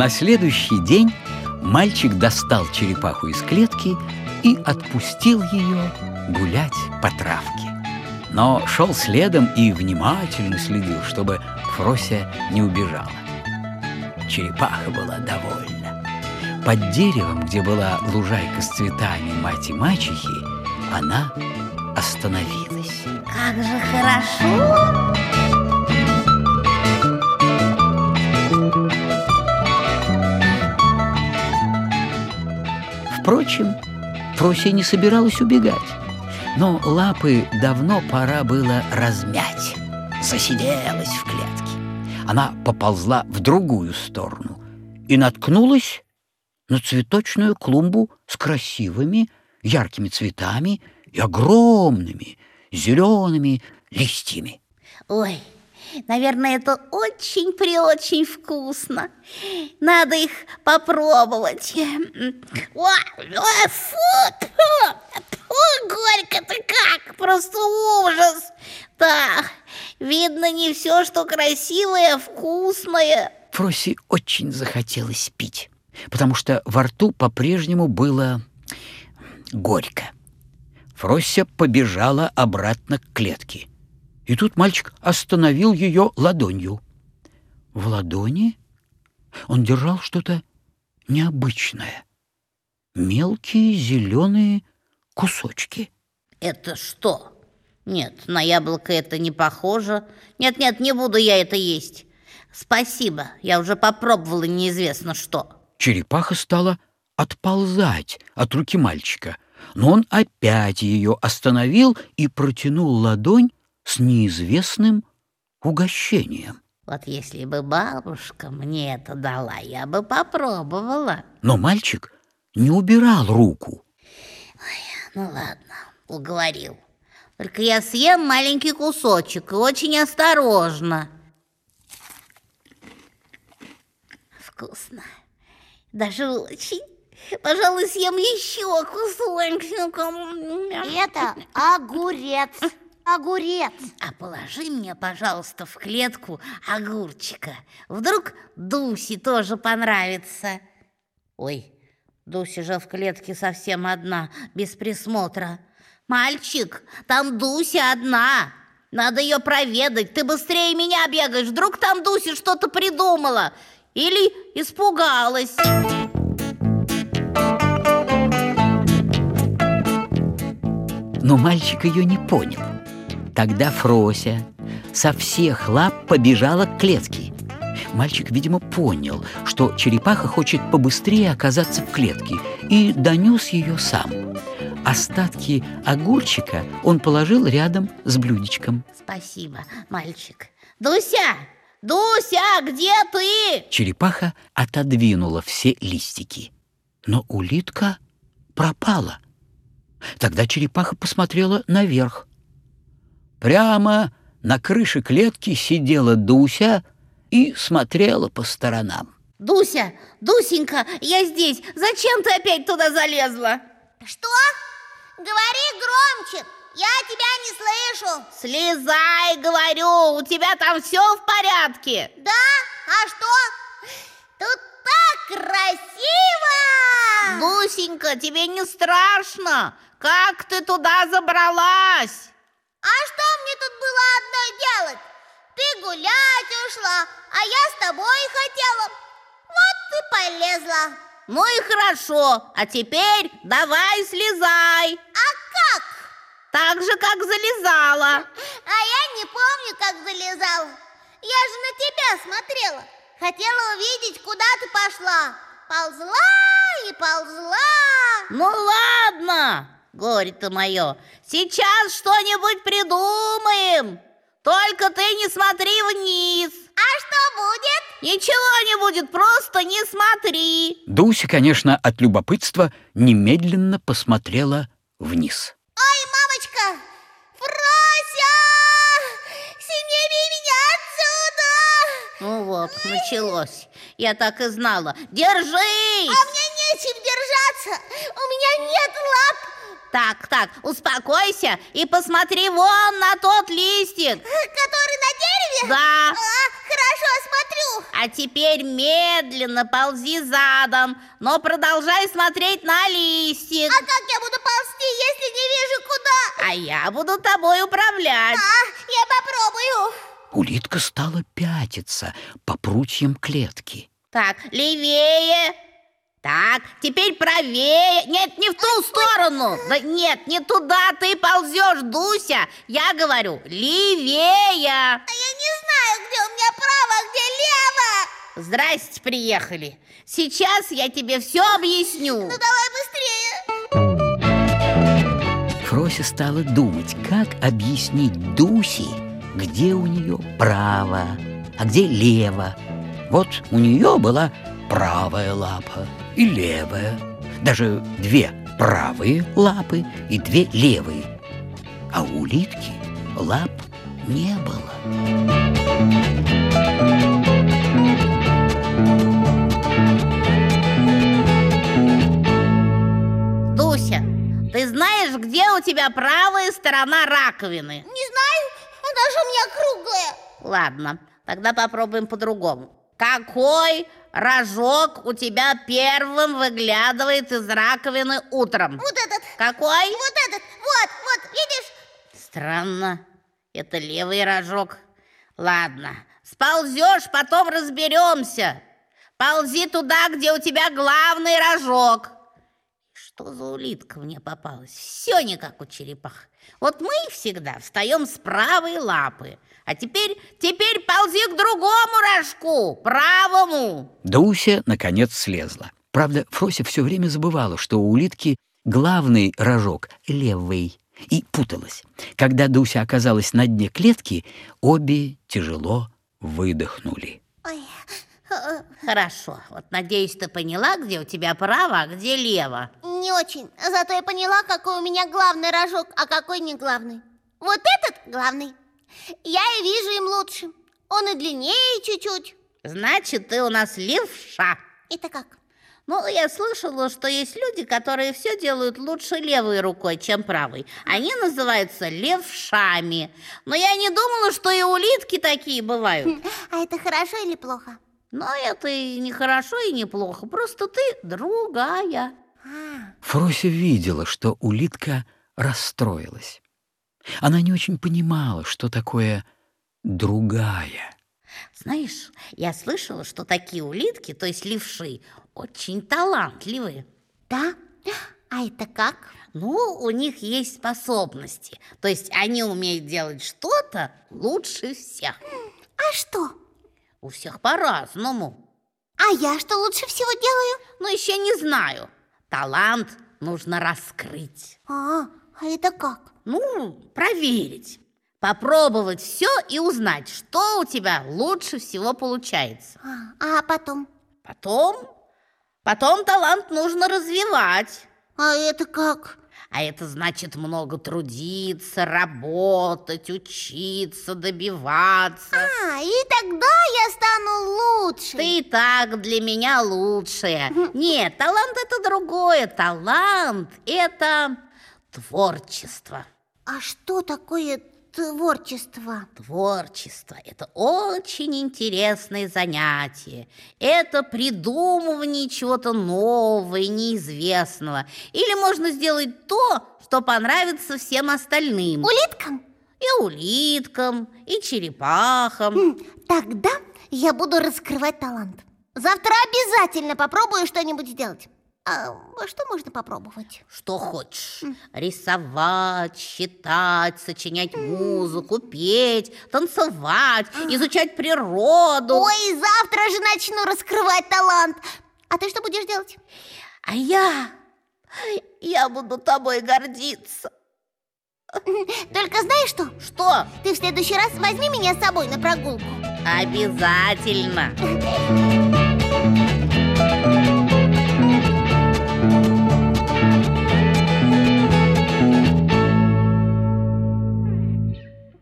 На следующий день мальчик достал черепаху из клетки и отпустил ее гулять по травке. Но шел следом и внимательно следил, чтобы Фрося не убежала. Черепаха была довольна. Под деревом, где была лужайка с цветами мать и мачехи, она остановилась. Как же хорошо! Впрочем, Фрося не собиралась убегать, но лапы давно пора было размять. Засиделась в клетке. Она поползла в другую сторону и наткнулась на цветочную клумбу с красивыми яркими цветами и огромными зелеными листьями. Ой, наверное, это очень-преочень вкусно. Надо их попробовать. Ой, ой, фу, фу, горько-то как, просто ужас. Да, видно, не все, что красивое, вкусное. Фросе очень захотелось пить, потому что во рту по-прежнему было горько. Фрося побежала обратно к клетке. И тут мальчик остановил ее ладонью. В ладони он держал что-то необычное. Мелкие зеленые кусочки. Это что? Нет, на яблоко это не похоже. Нет-нет, не буду я это есть. Спасибо, я уже попробовала неизвестно что. Черепаха стала отползать от руки мальчика — но он опять ее остановил и протянул ладонь с неизвестным угощением. Вот если бы бабушка мне это дала, я бы попробовала. Но мальчик не убирал руку. Ой, ну ладно, уговорил. Только я съем маленький кусочек и очень осторожно. Вкусно. Даже очень. Пожалуй, съем еще кусочек. Это огурец. Огурец. А положи мне, пожалуйста, в клетку огурчика. Вдруг Дусе тоже понравится. Ой, Дуся же в клетке совсем одна, без присмотра. Мальчик, там Дуся одна. Надо ее проведать. Ты быстрее меня бегаешь. Вдруг там Дуся что-то придумала. Или испугалась. но мальчик ее не понял. Тогда Фрося со всех лап побежала к клетке. Мальчик, видимо, понял, что черепаха хочет побыстрее оказаться в клетке, и донес ее сам. Остатки огурчика он положил рядом с блюдечком. Спасибо, мальчик. Дуся! Дуся, где ты? Черепаха отодвинула все листики, но улитка пропала – Тогда черепаха посмотрела наверх. Прямо на крыше клетки сидела Дуся и смотрела по сторонам. Дуся, Дусенька, я здесь. Зачем ты опять туда залезла? Что? Говори громче. Я тебя не слышу. Слезай, говорю. У тебя там все в порядке. Да? А что? Тут так красиво! Дусенька, тебе не страшно? Как ты туда забралась? А что мне тут было одно делать? Ты гулять ушла, а я с тобой хотела. Вот ты полезла. Ну и хорошо, а теперь давай слезай. А как? Так же, как залезала. А я не помню, как залезала. Я же на тебя смотрела. Хотела увидеть, куда ты пошла. Ползла и ползла. Ну ладно, горе-то мое, сейчас что-нибудь придумаем. Только ты не смотри вниз. А что будет? Ничего не будет, просто не смотри. Дуся, конечно, от любопытства немедленно посмотрела вниз. Ой, мамочка, Фрося, сними меня отсюда. Ну вот, началось. Я так и знала. Держись! А мне нечем держаться. У меня нет лап. Так, так, успокойся и посмотри вон на тот листик. Который на дереве? Да. А, хорошо, смотрю. А теперь медленно ползи задом, но продолжай смотреть на листик. А как я буду ползти, если не вижу куда? А я буду тобой управлять. А, я попробую. Улитка стала пятиться по прутьям клетки. Так, левее. Так, теперь правее. Нет, не в ту сторону. Да нет, не туда ты ползешь, Дуся. Я говорю, левее. А я не знаю, где у меня право, а где лево. Здрасте, приехали. Сейчас я тебе все объясню. Ну давай быстрее. Фрося стала думать, как объяснить Дусе, где у нее право, а где лево. Вот у нее была правая лапа и левая, даже две правые лапы и две левые. А у улитки лап не было. Дуся, ты знаешь, где у тебя правая сторона раковины? Не знаю, она же у меня круглая. Ладно, тогда попробуем по-другому. Какой рожок у тебя первым выглядывает из раковины утром? Вот этот, Какой? вот этот, вот, вот, видишь? Странно. Это левый рожок. Ладно, сползешь, потом разберемся. Ползи туда, где у тебя главный рожок. Что за улитка мне попалась? Все не как у черепах. Вот мы всегда встаем с правой лапы. А теперь, теперь ползи к другому рожку, правому. Дуся, наконец, слезла. Правда, Фрося все время забывала, что у улитки главный рожок левый, и путалась. Когда Дуся оказалась на дне клетки, обе тяжело выдохнули. Ой, Хорошо, вот надеюсь, ты поняла, где у тебя право, а где лево. не очень. Зато я поняла, какой у меня главный рожок, а какой не главный. Вот этот главный. Я и вижу им лучше. Он и длиннее чуть-чуть. Значит, ты у нас левша. Это как? Ну, я слышала, что есть люди, которые все делают лучше левой рукой, чем правой. Они называются левшами. Но я не думала, что и улитки такие бывают. А это хорошо или плохо? Но это и не хорошо, и не плохо. Просто ты другая. Фрося видела, что улитка расстроилась. Она не очень понимала, что такое «другая». Знаешь, я слышала, что такие улитки, то есть левши, очень талантливые. да? А это как? Ну, у них есть способности. То есть они умеют делать что-то лучше всех. А что? У всех по-разному. А я что лучше всего делаю? Но еще не знаю. Талант нужно раскрыть. А, а это как? Ну, проверить. Попробовать все и узнать, что у тебя лучше всего получается. А, а потом? Потом, потом талант нужно развивать. А это как? А это значит много трудиться, работать, учиться, добиваться. А, и тогда я стану лучше. Ты и так для меня лучшая. Нет, талант это другое. Талант это творчество. А что такое творчество? Творчество – это очень интересное занятие. Это придумывание чего-то нового и неизвестного. Или можно сделать то, что понравится всем остальным. Улиткам? И улиткам, и черепахам. М, Тогда я буду раскрывать талант. Завтра обязательно попробую что-нибудь сделать. А что можно попробовать? Что хочешь. Рисовать, считать, сочинять музыку, петь, танцевать, изучать природу. Ой, завтра же начну раскрывать талант. А ты что будешь делать? А я... Я буду тобой гордиться. Только знаешь что? Что? Ты в следующий раз возьми меня с собой на прогулку. Обязательно.